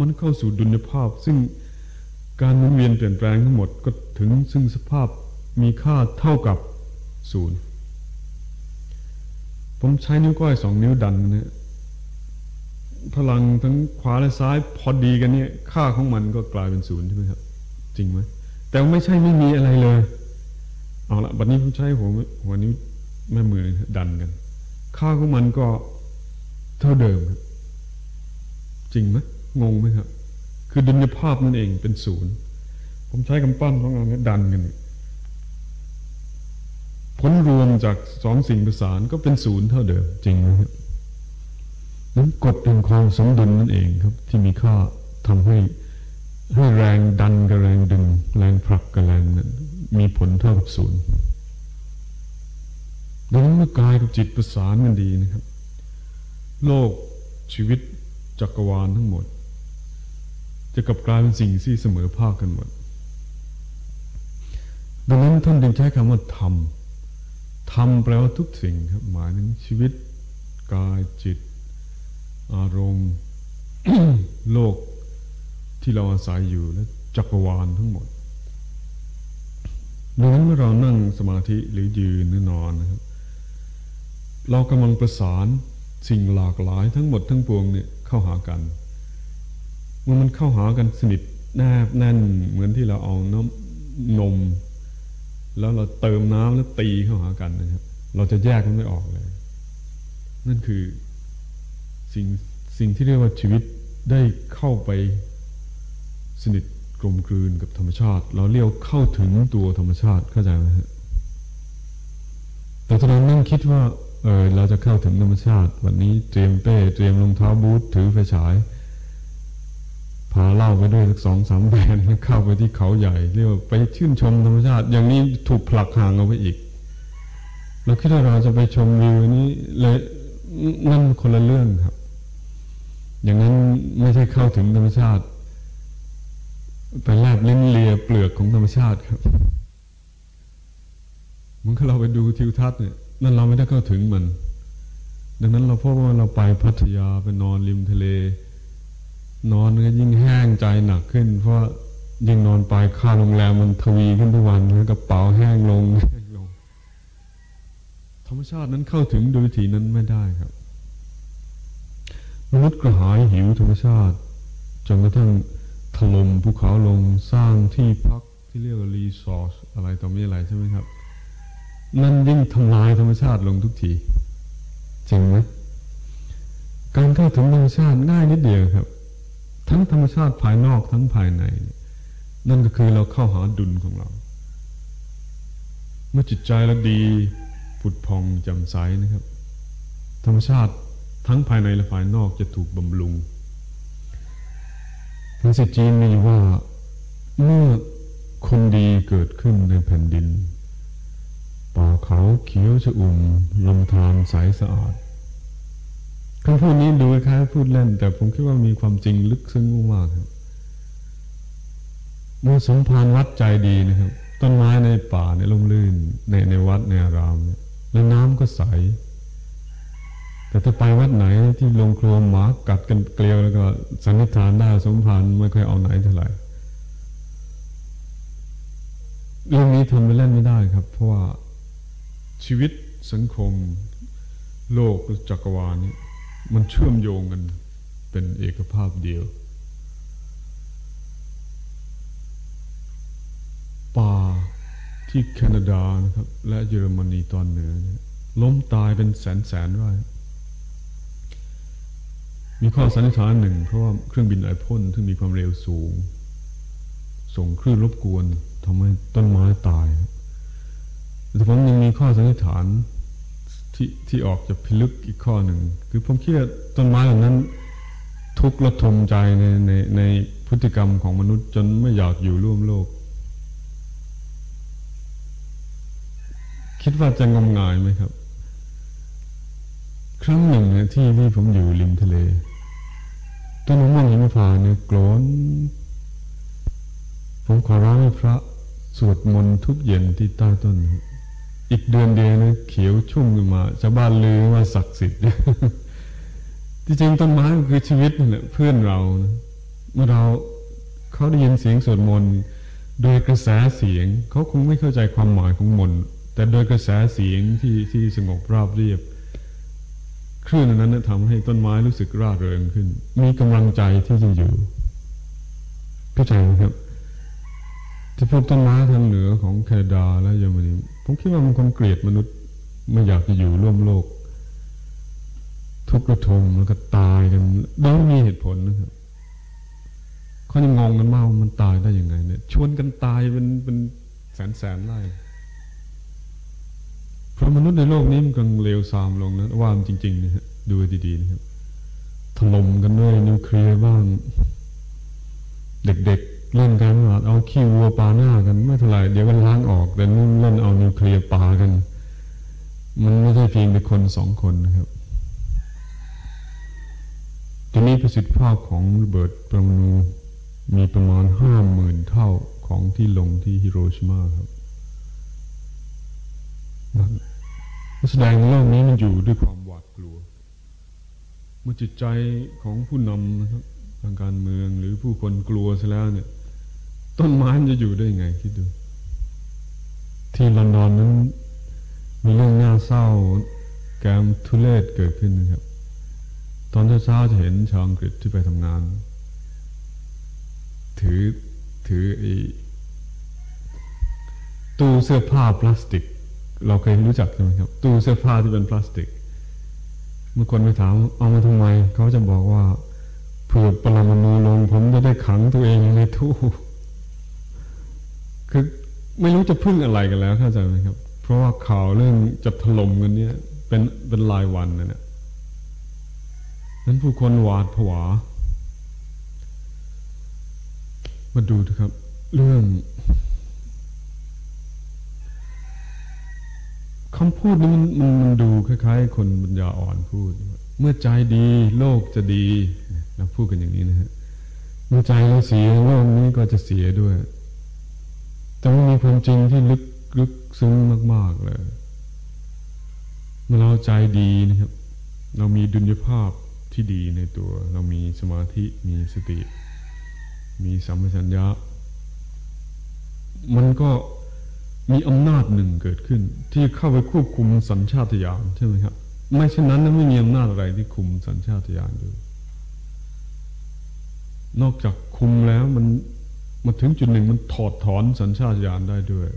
มันเข้าสู่ดุลยภาพ ซึ่งการหมุนเวียนเปลี่ยนแปลงทั้งหมดก็ถึงซึ่งสภาพมีค่าเท่ากับศูนย์ผมใช้นิ้วก้อยสองนิ้วดันเนี่ยพลังทั้งขวาและซ้ายพอดีกันเนี่ย ค่าของมันก็กลายเป็นศูนย์ใช่ไหมครับ จริงไหมแต่ไม่ใช่ไม่มีอะไรเลย เอาละบัดนี้ผมใช้หัวหัวนิ้วแม่มือดันกัน ค่าของมันก็เท่าเดิม จริงไหม งงไหมครับ คือดุลยภาพนั่นเองเป็นศูนย์ ผมใช้กำปั้นสองอันนี้ดันกัน ผลรวมจากสองสิ่งประสานก็เป็นศูนย์เท่าเดิม จริงไหมครับนั้นกฎแห่งความสมดุลนั่นเองครับ ที่มีค่าทำให้ให้แรงดันกับแรงดึง แรงผลักกับแรงนั้นมีผลเท่ากับศูนย์ดังนั้นเมื่อกายกับจิตประสานกันดีนะครับ โลกชีวิตจักรวาลทั้งหมด จะกลับกลายเป็นสิ่งที่เสมอภาคกันหมด ดังนั้นท่านจึงใช้คำว่าธรรม ธรรมแปลว่าทุกสิ่งครับ หมายถึงชีวิต กายจิต อารมณ์ โลกที่เราอาศัยอยู่และจักรวาลทั้งหมดดังนั้นเมื่อเรานั่งสมาธิหรือยืนหรือนอนนะครับ เรากำลังประสานสิ่งหลากหลายทั้งหมดทั้งปวงเนี่ยเข้าหากัน มื่อมันเข้าหากันสนิทแนบแน่นเหมือนที่เราเอาน้ำนม แล้วเราเติมน้ำแล้วตีเข้าหากันนะครับ เราจะแยกมันไม่ออกเลย นั่นคือสิ่งสิ่งที่เรียกว่าชีวิตได้เข้าไปสนิทกลมกลืนกับธรรมชาติ เราเรียกเข้าถึงตัวธรรมชาติเข้าใจไหมฮะแต่ตอนนั้นนั่งคิดว่าเออเราจะเข้าถึงธรรมชาติ วันนี้เตรียมเป้เตรียมรองเท้าบูทถือไฟฉาย พาเล่าไปด้วยสักสองสามแบนเข้าไปที่เขาใหญ่ เรียกว่าไปชื่นชมธรรมชาติ อย่างนี้ถูกผลักห่างเอาไปอีกเราคิดว่าเราจะไปชมวิวนี้เลยนั่นคนละเรื่องครับ อย่างนั้นไม่ใช่เข้าถึงธรรมชาติไปแลบลิ้นเลียเปลือกของธรรมชาติครับเหมือเราไปดูทิวทัศน์เนี่ยนั่นเราไม่ได้เข้าถึงมัน ดังนั้นเราพบว่าเราไปพัทยาไปนอนริมทะเล นอนก็ยิ่งแห้งใจหนักขึ้น เพราะยิ่งนอนไปค่าโรงแรมมันทวีขึ้นทุกวันแล้วกระเป๋าแห้งลงแห้งลง ธรรมชาตินั้นเข้าถึงโดยวิธีนั้นไม่ได้ครับมนุษย์กระหายหิวธรรมชาติจนกระทั่งถล่มภูเขาลงสร้างที่พักที่เรียกว่ารีสอร์ทอะไรต่อม่อะไรใช่ไหมครับ นั่นยิ่งทำลายธรรมชาติลงทุกทีจริงไหมการเข้าถึงธรรมชาติง่ายนิดเดียวครับ ทั้งธรรมชาติภายนอกทั้งภายใน นั่นก็คือเราเข้าหาดุลของเรา เมื่อจิตใจเราดีผุดพองจำใสนะครับ ธรรมชาติทั้งภายในและภายนอกจะถูกบำรุงภาษาจีนมีว่าเมื่อคนดีเกิดขึ้นในแผ่นดิน ป่าเขาเขียวชอุ่มลำธารใสสะอาด คำพูดนี้ดูคล้ายพูดเล่น แต่ผมคิดว่ามีความจริงลึกซึ้งมากครับเมื่อสมภารวัดใจดีนะครับ ต้นไม้ในป่าในร่มรื่น ในในวัดในอารามเนี่ยแล้วน้ำก็ใส แต่ถ้าไปวัดไหนที่ลงครัวหมากัดกันเกลียวแล้วก็สันนิษฐานได้สมภารไม่ค่อยเอาไหนเท่าไหร่เรื่องนี้ทำไปเล่นไม่ได้ครับ เพราะว่าชีวิตสังคม โลกจักรวาลนี้ มันเชื่อมโยงกันเป็นเอกภาพเดียว ป่าที่แคนาดานะครับ และเยอรมนีตอนเหนือล้มตายเป็นแสนแสนไร่มีข้อสันนิษฐานหนึ่ง เพราะว่าเครื่องบินไอพ่นที่มีความเร็วสูง ส่งคลื่นรบกวนทำให้ต้นไม้ตายแต่ผมยังมีข้อสันนิษฐาน ที่ที่ออกจะพิลึกอีกข้อหนึ่ง คือผมคิดว่าต้นไม้เหล่านั้น ทุกข์ระทมใจในในในพฤติกรรมของมนุษย์จนไม่อยากอยู่ร่วมโลก คิดว่าจะงมงายไหมครับ ครั้งหนึ่งเนี่ยที่ที่ผมอยู่ริมทะเลต้นมะม่วงหิมพานเนี่ยกลนผมขอร้องให้พระสวดมนต์ทุกเย็นที่ใต้ต้น อีกเดือนเดียวนะเขียวชุ่มขึ้นมาชาวบ้านลือว่าศักดิ์สิทธิ์ที่จริงต้นไม้คือชีวิตนี่แหละเพื่อนเรานะเมื่อเราเขาได้ยินเสียงสวดมนต์โดยกระแสเสียงเขาคงไม่เข้าใจความหมายของมนต์แต่โดยกระแสเสียงที่ที่สงบราบเรียบคลื่นนั้นทำให้ต้นไม้รู้สึกร่าเริงขึ้น มีกำลังใจที่จะอยู่เข้าใจไหมครับที่พวกต้นไม้ทางเหนือของแคนาดาและเยอรมนี ผมคิดว่ามันคงเกลียดมนุษย์ ไม่อยากจะอยู่ร่วมโลก ทุกข์ระทมแล้วก็ตายกันโดยไม่มีเหตุผลนะครับเขายังงงกันมากมันตายได้ยังไง เนี่ย ชวนกันตายเป็นเป็นแสนแสนไล่เพราะมนุษย์ในโลกนี้มันกำลังเลวทรามลงนะว่ามจริงๆนะฮะดูดีๆนะครับถล่มกันด้วยนิวเคลียร์บ้าง เด็กๆ เล่นกันว่าเอาขี้วัวปาหน้ากันไม่เท่าไรเดี๋ยวก็ล้างออก แต่นู่นเล่นเอานิวเคลียร์ปากัน มันไม่ใช่เพียงแต่คนสองคนนะครับทีนี้ประสิทธิภาพของระเบิดปรมาณูมีประมาณห้าหมื่นเท่าของที่ลงที่ฮิโรชิมาครับแสดงโลกนี้มันอยู่ด้วยความหวาดกลัว เมื่อจิตใจของผู้นำนะครับทางการเมืองหรือผู้คนกลัวซะแล้วเนี่ย ต้นไม้จะอยู่ได้ไงคิดดู ที่ลอนดอนนั้นมีเรื่องน่าเศร้าแกมทุเลศเกิดขึ้นนะครับ ตอนเช้าๆจะเห็นชาวอังกฤษที่ไปทำงาน ถือถือไอ้ตู้เสื้อผ้าพลาสติก เราเคยรู้จักใช่ไหมครับ ตู้เสื้อผ้าที่เป็นพลาสติกเมื่อคนไปถามเอามาทำไม เขาจะบอกว่าเผื่อปรมาณูลงผมจะได้ขังตัวเองในตู้ ไม่รู้จะพึ่งอะไรกันแล้วเข้าใจไหมครับ เพราะว่าข่าวเรื่องจะถล่มกันเนี่ย เป็นเป็นรายวันนะเนี่ยนั้นผู้คนหวาดผวา มาดูนะครับ เรื่องคำพูดนี้มันมันดูคล้าย ๆ คนปัญญาอ่อนพูด เมื่อใจดีโลกจะดีเราพูดกันอย่างนี้นะฮะเมื่อใจเราเสียโลกนี้ก็จะเสียด้วย แต่ว่ามีความจริงที่ลึกลึกซึ้งมาก ๆ เลยเมื่อเราใจดีนะครับ เรามีดุลยภาพที่ดีในตัว เรามีสมาธิมีสติ มีสัมปชัญญะ มันก็มีอำนาจหนึ่งเกิดขึ้น ที่เข้าไปควบคุมสัญชาตญาณใช่ไหมครับ ไม่เช่นนั้นไม่มีอำนาจอะไรที่คุมสัญชาตญาณอยู่นอกจากคุมแล้วมัน มาถึงจุดหนึ่งมันถอดถอนสัญชาตญาณได้ด้วย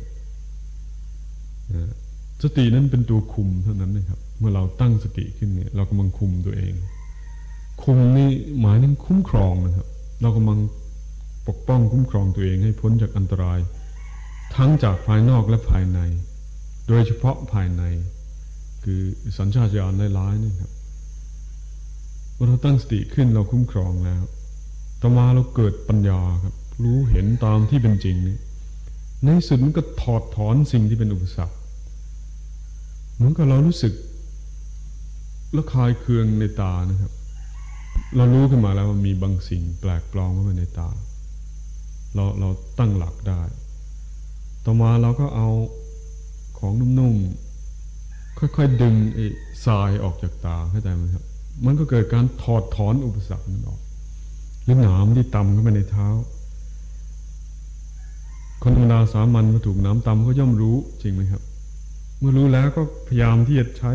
สตินั้นเป็นตัวคุมเท่านั้นนะครับ เมื่อเราตั้งสติขึ้นเนี่ย เรากำลังคุมตัวเอง คุมนี่หมายถึงคุ้มครองนะครับ เรากำลังปกป้องคุ้มครองตัวเองให้พ้นจากอันตราย ทั้งจากภายนอกและภายใน โดยเฉพาะภายใน คือสัญชาตญาณร้ายๆนี่ครับเมื่อเราตั้งสติขึ้นเราคุ้มครองแล้วต่อมาเราเกิดปัญญาครับ รู้เห็นตามที่เป็นจริงนี่ในสุดมันก็ถอดถอนสิ่งที่เป็นอุปสรรคเหมือนกับเรารู้สึกละคายเคืองในตานะครับ เรารู้ขึ้นมาแล้วว่ามีบางสิ่งแปลกปลอมเข้ามาในตา เราเราตั้งหลักได้ ต่อมาเราก็เอาของนุ่มๆค่อยๆดึงไอ้ทรายออกจากตาเข้าใจไหมครับ มันก็เกิดการถอดถอนอุปสรรคนั้นออกหรือหนามที่ตำเข้าไปในเท้า คนธรรมดาสามัญมาถูกน้ำตำก็ย่อมรู้จริงไหมครับ เมื่อรู้แล้วก็พยายามที่จะใช้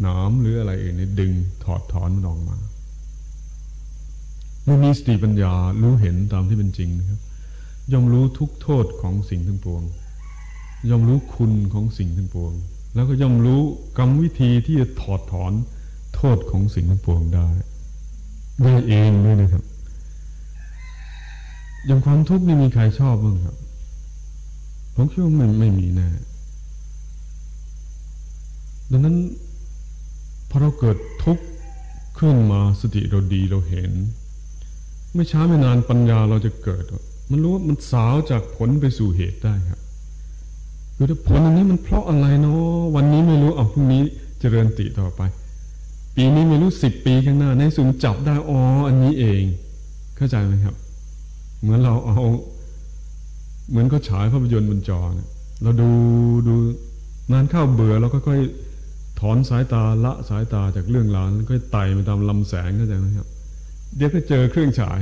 หนามหรืออะไรอื่นดึงถอดถอนมันออกมาเมื่อมีสติปัญญารู้เห็นตามที่เป็นจริงนะครับ ย่อมรู้ทุกโทษของสิ่งทั้งปวง ย่อมรู้คุณของสิ่งทั้งปวง แล้วก็ย่อมรู้กรรมวิธีที่จะถอดถอนโทษของสิ่งทั้งปวงได้ได้เองด้วยนะครับ อย่างความทุกข์นี่มีใครชอบบ้างครับ ผมคิดว่ามันไม่มีแน่ดังนั้นพอเราเกิดทุกข์ขึ้นมาสติเราดีเราเห็น ไม่ช้าไม่นานปัญญาเราจะเกิด มันรู้ว่ามันสาวจากผลไปสู่เหตุได้ครับคือถ้าผลอันนี้มันเพราะอะไรเนาะวันนี้ไม่รู้เอาพรุ่งนี้เจริญติต่อไป ปีนี้ไม่รู้สิบปีข้างหน้า ในสุนจับได้อ๋ออันนี้เอง เข้าใจไหมครับ เหมือนเราเอาเหมือนก็ฉายภาพยนตร์บนจอเนี่ยเราดูดูนานเข้าเบื่อเราก็ค่อยถอนสายตาละสายตาจากเรื่องราวแล้วก็ไต่ไปตามลำแสงเข้าใจไหมครับ เดี๋ยวก็เจอเครื่องฉาย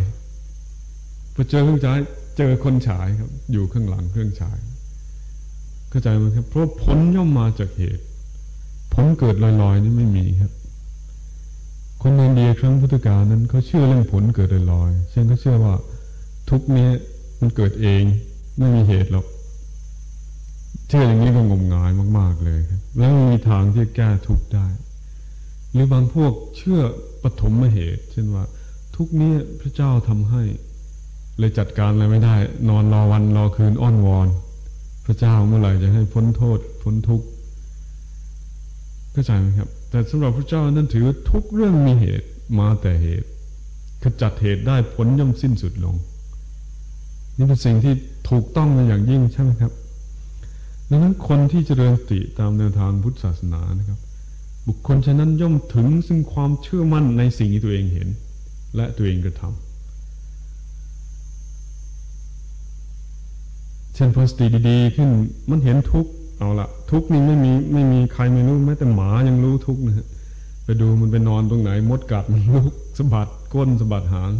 พอเจอเครื่องฉายเจอคนฉายครับ อยู่ข้างหลังเครื่องฉาย เข้าใจไหมครับเพราะผลย่อมมาจากเหตุผลเกิดลอยๆนี่ไม่มีครับ คนอินเดียครั้งพุทธกาลนั้นเขาเชื่อเรื่องผลเกิดลอยๆเช่นเขาเชื่อว่า ทุกนี้มันเกิดเองไม่มีเหตุหรอกเชื่ออย่างนี้ก็งมงายมาก ๆเลยครับ แล้วไม่มีทางที่จะแก้ทุกได้ หรือบางพวกเชื่อปฐมเหตุ เช่นว่า ทุกนี้พระเจ้าทำให้ เลยจัดการอะไรไม่ได้ นอนรอวันรอคืนอ้อนวอน พระเจ้าเมื่อไหร่จะให้พ้นโทษ พ้นทุกข์เข้าใจไหมครับ แต่สำหรับพระเจ้านั้นถือทุกเรื่องมีเหตุมาแต่เหตุขจัดเหตุได้ผลย่อมสิ้นสุดลง นี่เป็นสิ่งที่ถูกต้องมาอย่างยิ่งใช่ไหมครับ ดังนั้นคนที่เจริญสติตามแนวทางพุทธศาสนานะครับ บุคคลฉะนั้นย่อมถึงซึ่งความเชื่อมั่นในสิ่งที่ตัวเองเห็น และตัวเองกระทำเช่นพอสติดีๆขึ้นมันเห็นทุกเอาละทุกนี่ไม่มีไม่มีใครไม่รู้แม้แต่หมายังรู้ทุกนะฮะไปดูมันไปนอนตรงไหนมดกัดมันรู้สะบัดก้นสะบัดหาง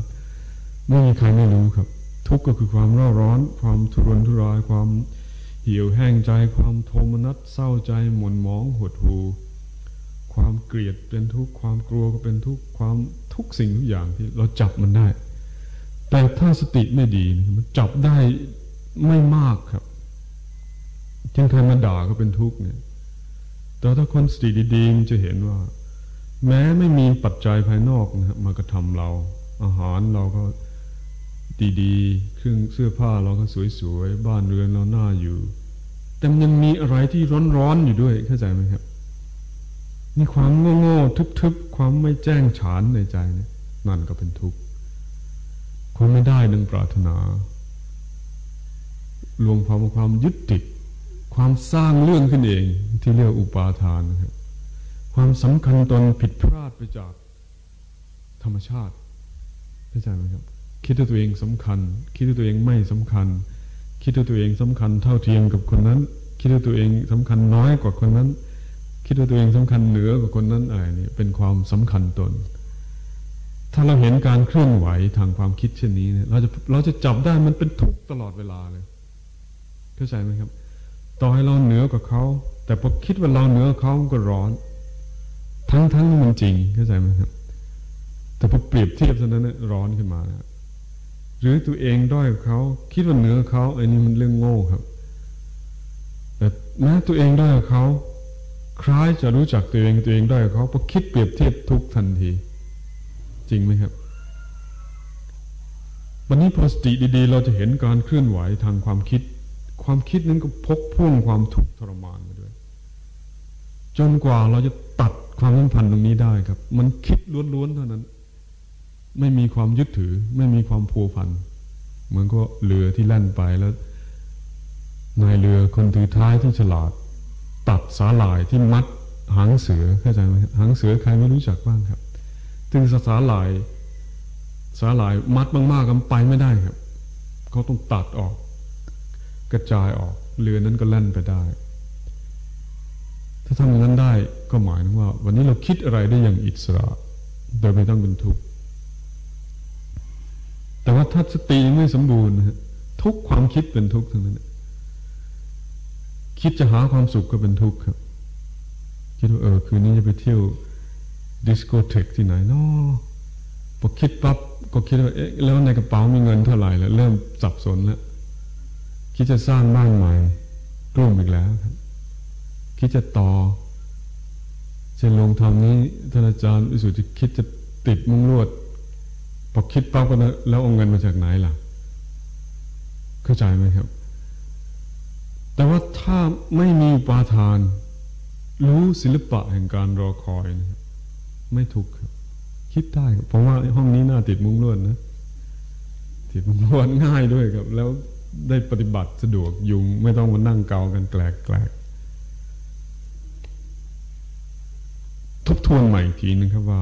ไม่มีใครไม่รู้ครับ ทุกข์ก็คือความร้อนร้อน ความทุรนทุราย ความเหี่ยวแห้งใจ ความโทมนัสเศร้าใจหม่นหมองหดหูความเกลียดเป็นทุกข์ความกลัวก็เป็นทุกข์ความทุกสิ่งทุกอย่างที่เราจับมันได้ แต่ถ้าสติไม่ดีมันจับได้ไม่มากครับเช่นใครมาด่าก็เป็นทุกข์เนี่ย แต่ถ้าคนสติดีๆมันจะเห็นว่า แม้ไม่มีปัจจัยภายนอกนะมากระทำเรา อาหารเราก็ ดีๆ เครื่องเสื้อผ้าเราก็สวยๆ บ้านเรือนเราหน้าอยู่ แต่มันยังมีอะไรที่ร้อนๆอยู่ด้วยเข้าใจไหมครับนี่ความโง่ๆทึบๆ ความไม่แจ้งฉานในใจนี่นั่นก็เป็นทุกข์ความไม่ได้ดังปรารถนารวมความความยึดติด ความสร้างเรื่องขึ้นเองที่เรียกอุปาทานนะครับความสำคัญตนผิดพลาดไปจากธรรมชาติเข้าใจไหมครับ คิดว่าตัวเองสำคัญ คิดว่าตัวเองไม่สำคัญ คิดว่าตัวเองสำคัญเท่าเทียมกับคนนั้น คิดว่าตัวเองสำคัญน้อยกว่าคนนั้น คิดว่าตัวเองสำคัญเหนือกว่าคนนั้นอะไรนี่เป็นความสำคัญตน ถ้าเราเห็นการเคลื่อนไหวทางความคิดเช่นนี้เนี่ยเราจะเราจะจับได้มันเป็นทุกข์ตลอดเวลาเลยเข้าใจไหมครับ ต่อให้เราเหนือกว่าเขาแต่พอคิดว่าเราเหนือเขาก็ร้อน ทั้งทั้งมันจริงเข้าใจไหมครับ แต่พอเปรียบเทียบเท่านั้นร้อนขึ้นมานะ หรือตัวเองด้อยเขาคิดว่าเหนือเขาไอ้นี่มันเรื่องโง่ครับ แต่แม้ตัวเองด้อยเขา คล้ายจะรู้จักตัวเองตัวเองด้อยเขาพอคิดเปรียบเทียบทุกทันที จริงไหมครับ วันนี้พอสติดีๆ เราจะเห็นการเคลื่อนไหวทางความคิด ความคิดนั้นก็พกพ่วงความทุกข์ทรมานมาด้วย จนกว่าเราจะตัดความสัมพันธ์ตรงนี้ได้ครับ มันคิดล้วนๆเท่านั้น ไม่มีความยึดถือ ไม่มีความผูกพันเหมือนก็เรือที่แล่นไปแล้วนายเรือคนถือท้ายที่ฉลาด ตัดสาหร่ายที่มัดหางเสือเข้าใจไหมหางเสือใครไม่รู้จักบ้างครับถึงสาหร่ายสาหร่ายมัดมากๆกันไปไม่ได้ครับเขาต้องตัดออก กระจายออก เรือนั้นก็แล่นไปได้ ถ้าทำอย่างนั้นได้ก็หมายถึงว่า วันนี้เราคิดอะไรได้อย่างอิสระ โดยไม่ต้องเป็นทุกข์ แต่ว่าถ้าสติยังไม่สมบูรณ์นะทุกความคิดเป็นทุกข์ทั้งนั้นคิดจะหาความสุขก็เป็นทุกข์ครับ คิดว่าเออคืนนี้จะไปเที่ยวดิสโกเทกที่ไหนนาะพอคิดปั๊บก็คิดว่าเอ๊ะแล้วในกระเป๋ามีเงินเท่าไหร่แล้วเริ่มสับสนแล้วคิดจะสร้างบ้านใหม่กลุ่มอีกแล้วครับคิดจะต่อจะลงทำนี้ท่านอาจารย์วิสุทธิคิดจะติดมุ้งลวด พอคิดปั๊บก็แล้วเอาเงินมาจากไหนล่ะ เข้าใจไหมครับ แต่ว่าถ้าไม่มีปาทาน รู้ศิลปะแห่งการรอคอยนะไม่ทุกข์คิดได้เพราะว่าห้องนี้น่าติดมุ้งลวดนะติดมุ้งลวดง่ายด้วยครับ แล้วได้ปฏิบัติสะดวกยุง ไม่ต้องมานั่งเกากันแกลกแกลกทบทวนใหม่อีกทีนึงครับว่า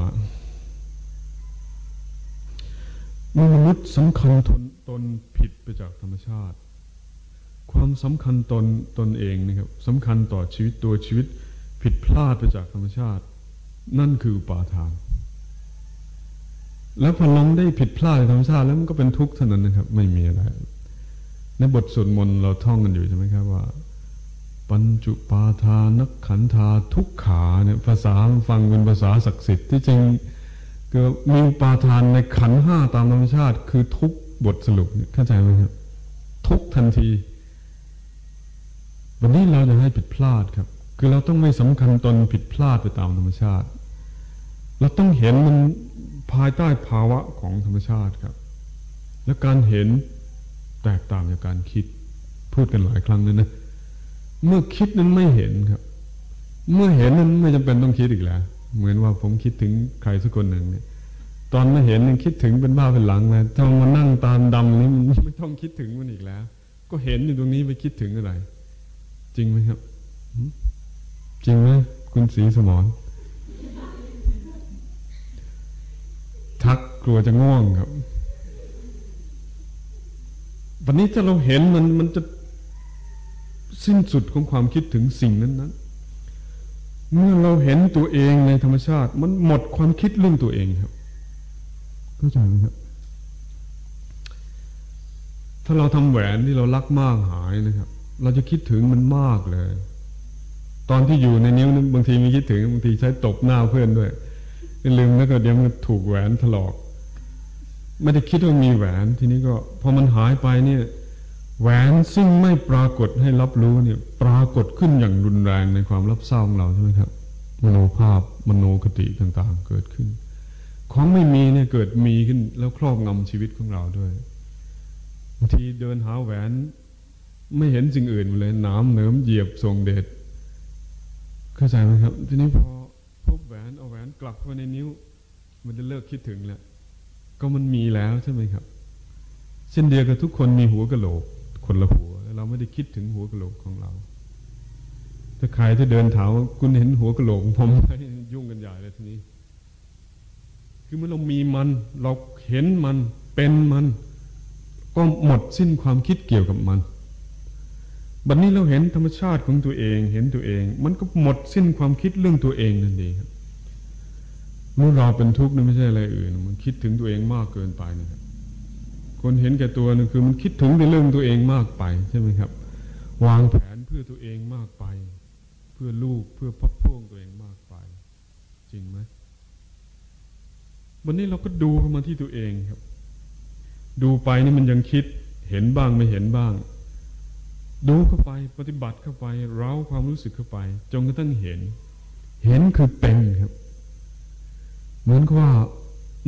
เมื่อมนุษย์สำคัญตนตนผิดไปจากธรรมชาติ ความสำคัญตนตนเองนะครับสำคัญต่อชีวิตตัวชีวิตผิดพลาดไปจากธรรมชาติ นั่นคืออุปาทาน แล้วพอลงได้ผิดพลาดในธรรมชาติแล้วมันก็เป็นทุกข์เท่านั้นนะครับ ไม่มีอะไรในบทสวดมนต์เราท่องกันอยู่ใช่ไหมครับว่า ปัญจุปาทานักขันธาทุกขาเนี่ยภาษาฟังเป็นภาษาศักดิ์สิทธิ์ที่จริง ก็มีปาทานในขันห้าตามธรรมชาติ คือทุกบทสรุปเนี่เข้าใจไหมครับทุกทันที วันนี้เราจะให้ผิดพลาดครับ คือเราต้องไม่สำคัญตนผิดพลาดไปตามธรรมชาติ เราต้องเห็นมันภายใต้ภาวะของธรรมชาติครับ และการเห็นแตกต่างจากการคิด พูดกันหลายครั้งเลยนะ เมื่อคิดนั้นไม่เห็นครับ เมื่อเห็นนั้นไม่จำเป็นต้องคิดอีกแล้ว เหมือนว่าผมคิดถึงใครสักคนหนึ่งเนี่ย ตอนมาเห็นยังคิดถึงเป็นบ้าเป็นหลังเลยต้องมานั่งตามดำนี้มันไม่ต้องคิดถึงมันอีกแล้ว ก็เห็นอยู่ตรงนี้ไปคิดถึงอะไร จริงไหมครับ จริงไหมคุณสีสมอนทักกลัวจะง่วงครับ วันนี้ถ้าเราเห็นมันมันจะสิ้นสุดของความคิดถึงสิ่งนั้นนั้น เมื่อเราเห็นตัวเองในธรรมชาติ มันหมดความคิดเรื่องตัวเองครับเข้าใจไหมครับ ถ้าเราทำแหวนที่เรารักมากหายนะครับ เราจะคิดถึงมันมากเลย ตอนที่อยู่ในนิ้วนึงบางทีมีคิดถึงบางทีใช้ตบหน้าเพื่อนด้วยลืมแล้วก็เดี๋ยวมันถูกแหวนถลอก ไม่ได้คิดว่ามีแหวน ทีนี้ก็พอมันหายไปเนี่ย แหวนซึ่งไม่ปรากฏให้รับรู้เนี่ย ปรากฏขึ้นอย่างรุนแรงในความรับเศร้าของเราใช่ไหมครับ มโนภาพมโนคติต่างๆ เกิดขึ้น ของไม่มีเนี่ยเกิดมีขึ้นแล้วครอบงำชีวิตของเราด้วยบางทีเดินหาแหวนไม่เห็นสิ่งอื่นเลยน้ำเหนิมเหยียบทรงเดชเข้าใจไหมครับ ทีนี้พอพบแหวนเอาแหวนกลับเข้าในนิ้ว มันจะเลิกคิดถึงแล้วก็มันมีแล้วใช่ไหมครับ เช่นเดียวกับทุกคนมีหัวกะโหลก คนละหัว เราไม่ได้คิดถึงหัวกะโหลกของเรา ถ้าใครที่เดินถามว่าคุณเห็นหัวกะโหลกผมไหมยุ่งกันใหญ่เลยทีนี้ คือเมื่อเรามีมัน เราเห็นมันเป็นมัน ก็หมดสิ้นความคิดเกี่ยวกับมันบัดนนี้เราเห็นธรรมชาติของตัวเอง เห็นตัวเอง มันก็หมดสิ้นความคิดเรื่องตัวเองนั่นเองครับเมื่อเราเป็นทุกข์นั่นไม่ใช่อะไรอื่น มันคิดถึงตัวเองมากเกินไปนะครับ คนเห็นแก่ตัวนั่นคือมันคิดถึงในเรื่องตัวเองมากไปใช่ไหมครับ วางแผนเพื่อตัวเองมากไป เพื่อลูกเพื่อพักพ่วงตัวเองมากไป จริงไหมวันนี้เราก็ดูเข้ามาที่ตัวเองครับ ดูไปนี่มันยังคิดเห็นบ้างไม่เห็นบ้าง ดูเข้าไปปฏิบัติเข้าไป เร้าความรู้สึกเข้าไป จนกระทั่งเห็น เห็นคือเป็นครับ เหมือนกับว่า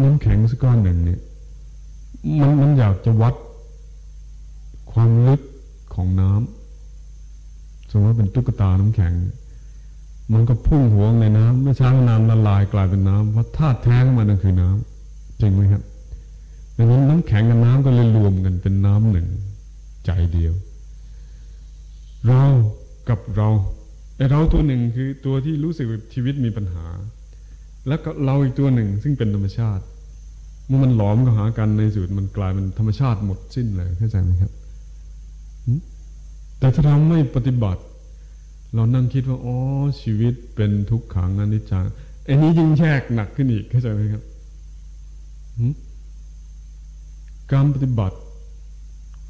น้ำแข็งสักก้อนหนึ่งเนี่ย มันมันอยากจะวัดความลึกของน้ำสมมติว่าเป็นตุ๊กตาน้ำแข็ง มันก็พุ่งหัวในน้ำไม่ช้านานละลายกลายเป็นน้ำเพราะธาตุแท้ของมันนั่นคือน้ำจริงไหมครับดังนั้นน้ำแข็งกับน้ำก็เลยรวมกันเป็นน้ำหนึ่ง ใจเดียว เรากับเราไอเราตัวหนึ่งคือตัวที่รู้สึกว่าชีวิตมีปัญหา แล้วก็เราอีกตัวหนึ่งซึ่งเป็นธรรมชาติ เมื่อมันหลอมเข้าหากันในสุดมันกลายเป็นธรรมชาติหมดสิ้นเลยเข้าใจไหมครับแต่ถ้าเราไม่ปฏิบัติ เรานั่งคิดว่าอ๋อชีวิตเป็นทุกขังอนิจจังไอ้นี้ยิ่งแยกหนักขึ้นอีกเข้าใจไหมครับการปฏิบัติ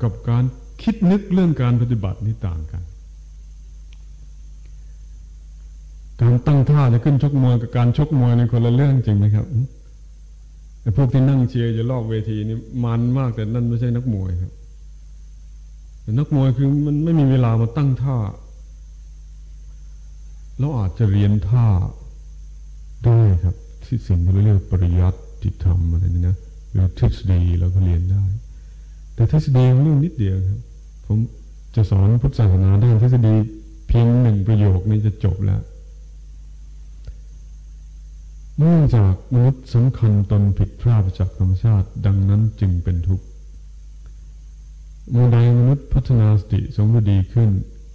กับการคิดนึกเรื่องการปฏิบัตินี่ต่างกัน การตั้งท่าจะขึ้นชกมวยกับการชกมวยในคนละเรื่องจริงไหมครับ แต่พวกที่นั่งเชียร์จะรอบเวทีนี่มันมากแต่นั่นไม่ใช่นักมวยครับนักมวยคือมันไม่มีเวลามาตั้งท่าเราอาจจะเรียนท่าด้วยครับที่สิ่งที่เราเรียกปริยัติธรรมอะไรนี่นะหรือทฤษฎีเราก็เรียนได้ แต่ทฤษฎีเรื่องนิดเดียวครับ ผมจะสอนพุทธศาสนาด้านทฤษฎีเพียงหนึ่งประโยคนี้จะจบแล้ว เนื่องจากมนุษย์สำคัญตนผิดพลาดจากธรรมชาติ ดังนั้นจึงเป็นทุกข์เมื่อใดมนุษย์พัฒนาสติสมบูรณ์ดีขึ้น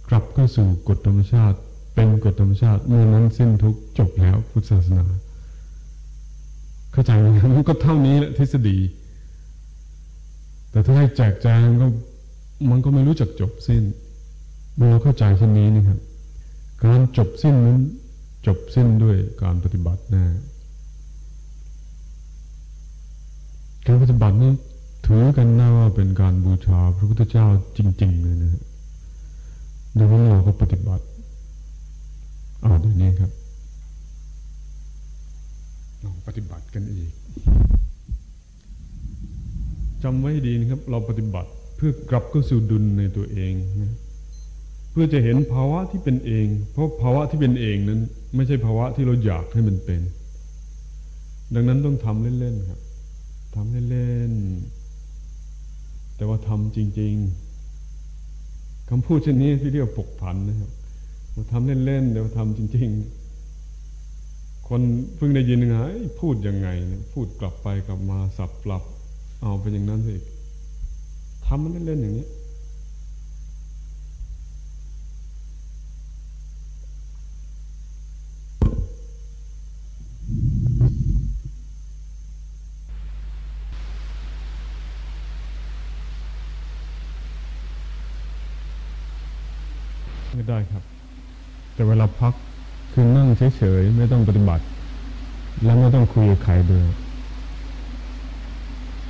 กลับเข้าสู่กฎธรรมชาติ เป็นกฎธรรมชาติเมื่อนั้นสิ้นทุกข์จบแล้วพุทธศาสนา เข้าใจไหมมันก็เท่านี้แหละทฤษฎี แต่ถ้าให้แจกแจงก็มันก็ไม่รู้จักจบสิ้นเมื่อเราเข้าใจเช่นนี้นะครับการจบสิ้นนั้นจบสิ้นด้วยการปฏิบัติแน่ การปฏิบัตินี้ถือกันนะว่าเป็นการบูชาพระพุทธเจ้าจริง ๆ เลยนะดังนั้นเราก็ปฏิบัติอ่าเดี๋ยวนี้ครับลองปฏิบัติกันอีกจำไว้ดีนะครับ เราปฏิบัติเพื่อกลับเข้าสู่ดุลในตัวเองนะเพื่อจะเห็นภาวะที่เป็นเอง เพราะภาวะที่เป็นเองนั้น ไม่ใช่ภาวะที่เราอยากให้มันเป็น ดังนั้นต้องทำเล่นๆครับ ทำเล่นๆ แต่ว่าทำจริง ๆคำพูดเช่นนี้ที่เรียกปกผันนะครับว่าทำเล่นๆ แต่ว่าทำจริง ๆ คนเพิ่งได้ยินไงพูดยังไงพูดกลับไปกลับมาสับปรับ เอาไปอย่างนั้นสิทำมันเล่นๆอย่างนี้ไม่ได้ครับ แต่เวลาพักคือนั่งเฉยๆไม่ต้องปฏิบัติ และไม่ต้องคุยกับใครด้วย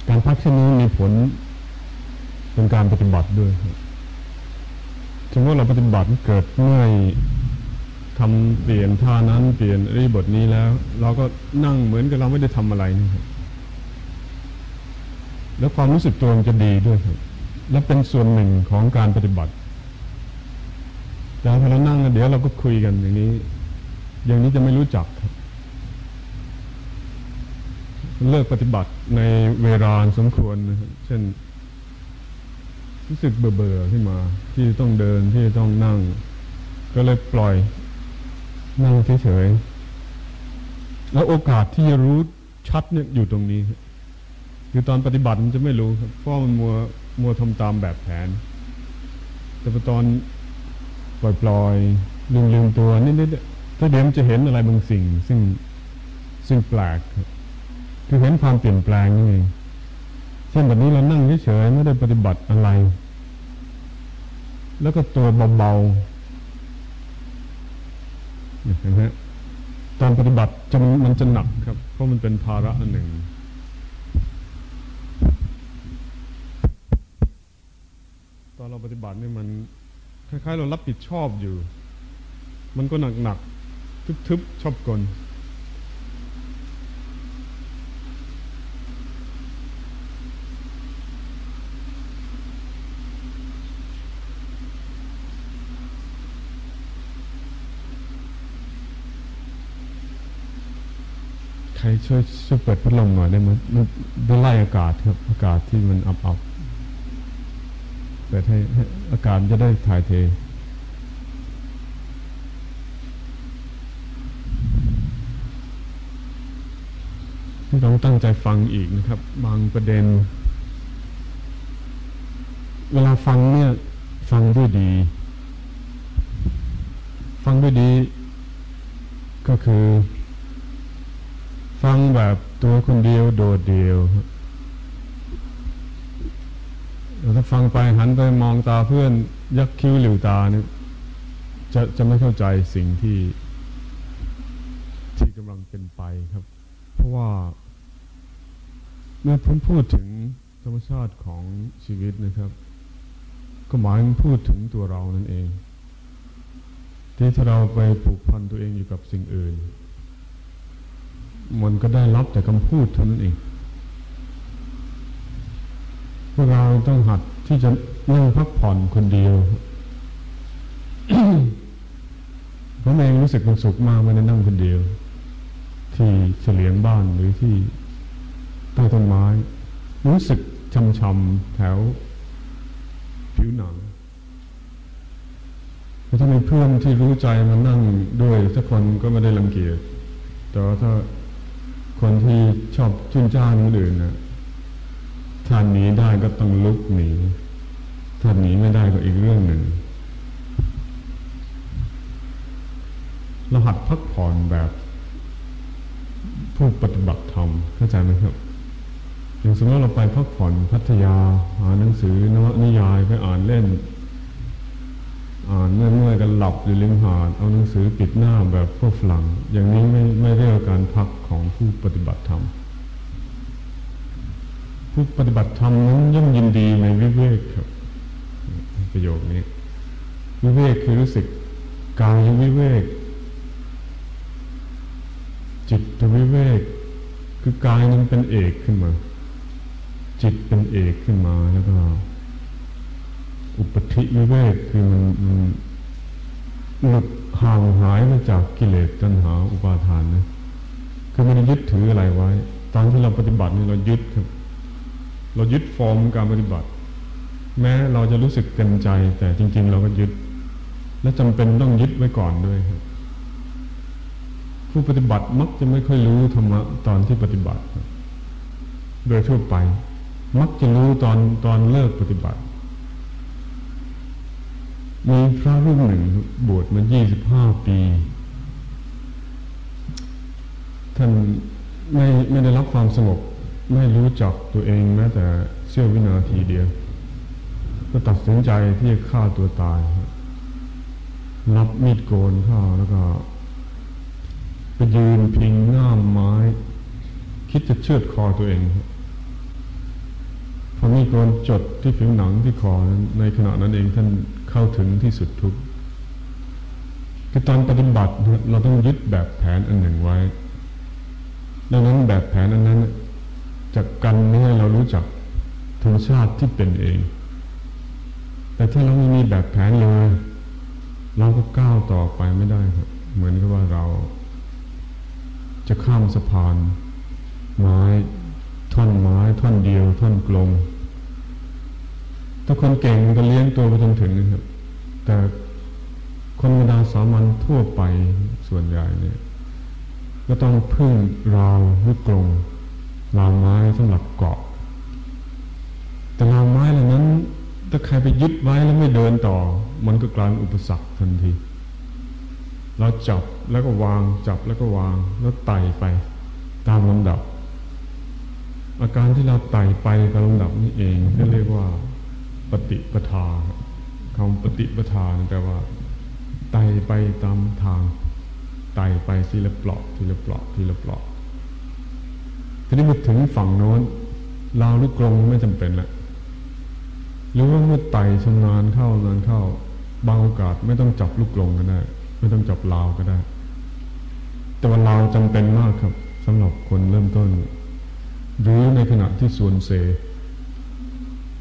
การพักเช่นนี้มีผลเป็นการปฏิบัติด้วยครับสมมติเราปฏิบัติเกิดเมื่อยทำเปลี่ยนท่านั้นเปลี่ยนรีบทนี้แล้ว เราก็นั่งเหมือนกับเราไม่ได้ทำอะไรนี่ครับแล้วความรู้สึกตัวมันจะดีด้วยครับและเป็นส่วนหนึ่งของการปฏิบัติ แต่พอเรานั่งเดี๋ยวเราก็คุยกันอย่างนี้ อย่างนี้จะไม่รู้จักครับเลิกปฏิบัติในเวลาสมควรนะเช่น รู้สึกเบื่อๆขึ้นมา ที่ต้องเดินที่ต้องนั่ง ก็เลยปล่อยนั่งเฉยๆแล้วโอกาสที่จะรู้ชัดเนี่ยอยู่ตรงนี้ คือตอนปฏิบัติมันจะไม่รู้เพราะมันมัวมัวทำตามแบบแผน แต่ตอน ปล่อยปล่อยลืมลืมตัวนิดๆถ้าเดี๋ยวมันจะเห็นอะไรบางสิ่ง ซึ่งซึ่งแปลกคือเห็นความเปลี่ยนแปลงนี่เองเช่นแบบนี้เรานั่งเฉยๆไม่ได้ปฏิบัติอะไร แล้วก็ตัวเบาๆเห็นไหมตอนปฏิบัติจะมันจะหนักครับ เพราะมันเป็นภาระอันหนึ่งตอนเราปฏิบัตินี่มัน คล้ายๆ เรารับผิดชอบอยู่ มันก็หนักๆทึบๆชอบกลใครช่วยช่วยเปิดพัดลมหน่อยได้ไหมมันไล่อากาศครับอากาศที่มันอับๆ เปิดให้อากาศจะได้ถ่ายเทที่ต้องตั้งใจฟังอีกนะครับ บางประเด็น เวลาฟังเนี่ย ฟังด้วยดี ฟังด้วยดี ก็คือ ฟังแบบตัวคนเดียวโดดเดียว ถ้าฟังไปหันไปมองตาเพื่อนยักคิ้วหลิวตาเนี่ยจะจะไม่เข้าใจสิ่งที่ ที่กำลังเป็นไปครับ เพราะว่า เมื่อผมพูดถึงธรรมชาติของชีวิตนะครับ ก็หมายพูดถึงตัวเรานั่นเอง ที่ถ้าเราไปผูกพันตัวเองอยู่กับสิ่งอื่น มันก็ได้รับแต่คำพูดเท่านั้นเอง วกเราต้องหัดที่จะนั่งพักผ่อนคนเดียวผมเองรู้สึกมันสุขมากเมื่อได้นั่งคนเดียว ที่เฉลียงบ้านหรือที่ใต้ต้นไม้ รู้สึกช้ำๆแถวผิวหนังถ้ามีเพื่อนที่รู้ใจมานั่งด้วยสักคนก็ไม่ได้รังเกียจแต่ว่าถ้าคนที่ชอบจุนจ้านคนอื่นนะ ถ้าหนีได้ก็ต้องลุกหนี ถ้าหนีไม่ได้ก็อีกเรื่องหนึ่ง เราหัดพักผ่อนแบบผู้ปฏิบัติธรรมเข้าใจไหมครับอย่างสมมติเราไปพักผ่อนพัทยาหาหนังสือนวนิยายไปอ่านเล่น อ่านเมื่อยๆกันหลับอยู่ริมหาดเอาหนังสือปิดหน้าแบบพวกฝรั่งอย่างนี้ไม่ไม่เรียกการพักของผู้ปฏิบัติธรรม ผู้ปฏิบัติธรรมนั้นย่อมยินดีในวิเวกครับ ประโยคนี้ วิเวกคือรู้สึกกายวิเวก จิตวิเวก คือกายนั้นเป็นเอกขึ้นมา จิตเป็นเอกขึ้นมาแล้วก็ อุปธิวิเวกคือมันมันหลุดห่างหายมาจากกิเลสตัณหาอุปาทานนะคือไม่ได้ยึดถืออะไรไว้ ตอนที่เราปฏิบัตินี่เรายึดครับ เรายึดฟอร์มการปฏิบัติ แม้เราจะรู้สึกเต็มใจ แต่จริง ๆ เราก็ยึด และจำเป็นต้องยึดไว้ก่อนด้วยครับผู้ปฏิบัติมักจะไม่ค่อยรู้ธรรมะตอนที่ปฏิบัติ โดยทั่วไป มักจะรู้ตอนตอนเลิกปฏิบัติ มีพระรูปหนึ่งบวชมายี่สิบห้าปี ท่านไม่ไม่ได้รับความสงบ ไม่รู้จักตัวเองแม้แต่เสี้ยววินาทีเดียว ก็ตัดสินใจที่จะฆ่าตัวตายรับมีดโกนเข้าแล้วก็ไปยืนพิงง่ามไม้ คิดจะเชือดคอตัวเองพอมีดโกนจดที่ผิวหนังที่คอนั้นในขณะนั้นเองท่านเข้าถึงที่สุดทุกคือตอนปฏิบัติเราต้องยึดแบบแผนอันหนึ่งไว้ ดังนั้นแบบแผนอันนั้น จะกันไม่ให้เรารู้จักธรรมชาติที่เป็นเอง แต่ถ้าเราไม่มีแบบแผนเลย เราก็ก้าวต่อไปไม่ได้ครับ เหมือนกับว่าเรา จะข้ามสะพาน ไม้ท่อนไม้ท่อนเดียว ท่อนกลมถ้าคนเก่งมันก็เลี้ยงตัวไปจนถึงนะครับ แต่คนธรรมดาสามัญทั่วไปส่วนใหญ่เนี่ย ก็ต้องพึ่งราวหรือกลง ราวไม้สำหรับเกาะ แต่ราวไม้เหล่านั้น ถ้าใครไปยึดไว้แล้วไม่เดินต่อ มันก็กลายเป็นอุปสรรคทันที เราจับแล้วก็วางจับแล้วก็วางแล้วไต่ไป ตามลำดับ อาการที่เราไต่ไปตามลำดับนี่เองเรียกว่า ปฏิปทาคำปฏิปทาแปลว่าไต่ไปตามทางไต่ไปทีละเปลาะทีละเปลาะทีละเปลาะ ทีนี้มาถึงฝั่งโน้นลาวหรือกรงไม่จำเป็นละหรือว่าเมื่อไต่ชำนาญเข้านานเข้า บางโอกาสไม่ต้องจับลูกกรงก็ได้ ไม่ต้องจับลาวก็ได้ แต่ว่าลาวจำเป็นมากครับสำหรับคนเริ่มต้น หรือในขณะที่ส่วนเซ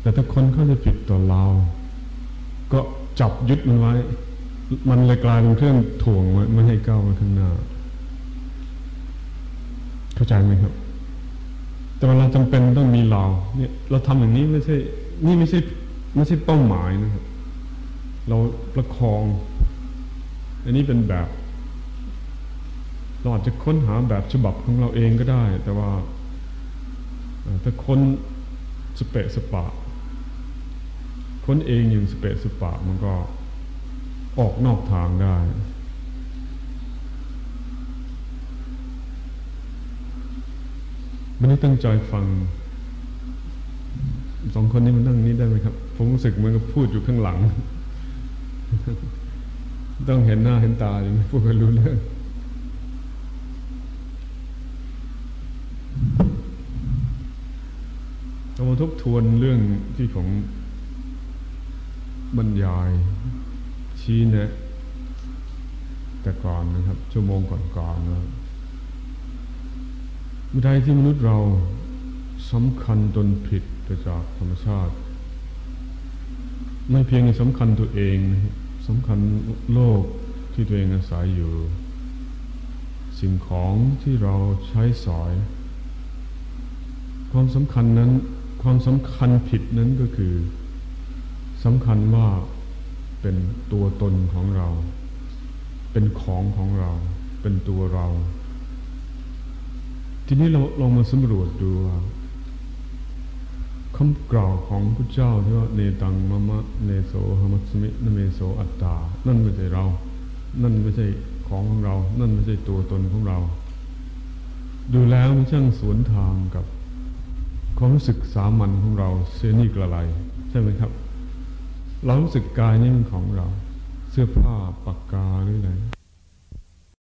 แต่ถ้าคนเขาจะผิดต่อเราก็จับยึดมันไว้ มันเลยกลายเป็นเครื่องถ่วงไว้ไม่ให้ก้าวไปข้างหน้า เข้าใจไหมครับ แต่เวลาจำเป็นต้องมีเราเนี่ยเราทำอย่างนี้ไม่ใช่ นี่ไม่ใช่ไม่ใช่เป้าหมายนะครับ เราประคอง อันนี้เป็นแบบ เราอาจจะค้นหาแบบฉบับของเราเองก็ได้ แต่ว่าถ้าค้นสเปะสปะคนเองอยู่สเปะสปะมันก็ออกนอกทางได้ มันนี้ตั้งใจฟังสองคนนี้มันนั่งนี้ได้ไหมครับ ผมรู้สึกเหมือนกับพูดอยู่ข้างหลัง ต้องเห็นหน้าเห็นตาอย่างนี้พูดกันรู้เรื่องเรามาทบทวนเรื่องที่ของบรรยาย ชี้แนะ แต่ก่อนนะครับ ชั่วโมงก่อนๆนะเมื่ อใดที่มนุษย์เราสำคัญตนผิดไปจากธรรมชาติ ไม่เพียงสำคัญตัวเองสำคัญโลกที่ตัวเองอาศัยอยู่ สิ่งของที่เราใช้สอย ความสำคัญนั้นความสำคัญผิดนั้นก็คือสำคัญว่าเป็นตัวตนของเรา เป็นของของเรา เป็นตัวเรา ทีนี้เราลองมาสำรวจดูว่าคำกล่าวของพระเจ้าที่ว่าเนตังมะมะเนโสหมัสมินเมโสอัตตา นั่นไม่ใช่เรา นั่นไม่ใช่ของของเรา นั่นไม่ใช่ตัวตนของเรา ดูแล้วมันช่างสวนทางกับความรู้สึกสามัญของเราเสียนี่กระไรใช่ไหมครับ เรารู้สึกกายนี่มันของเรา เสื้อผ้าปากกาหรืออะไร